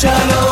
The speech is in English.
चलो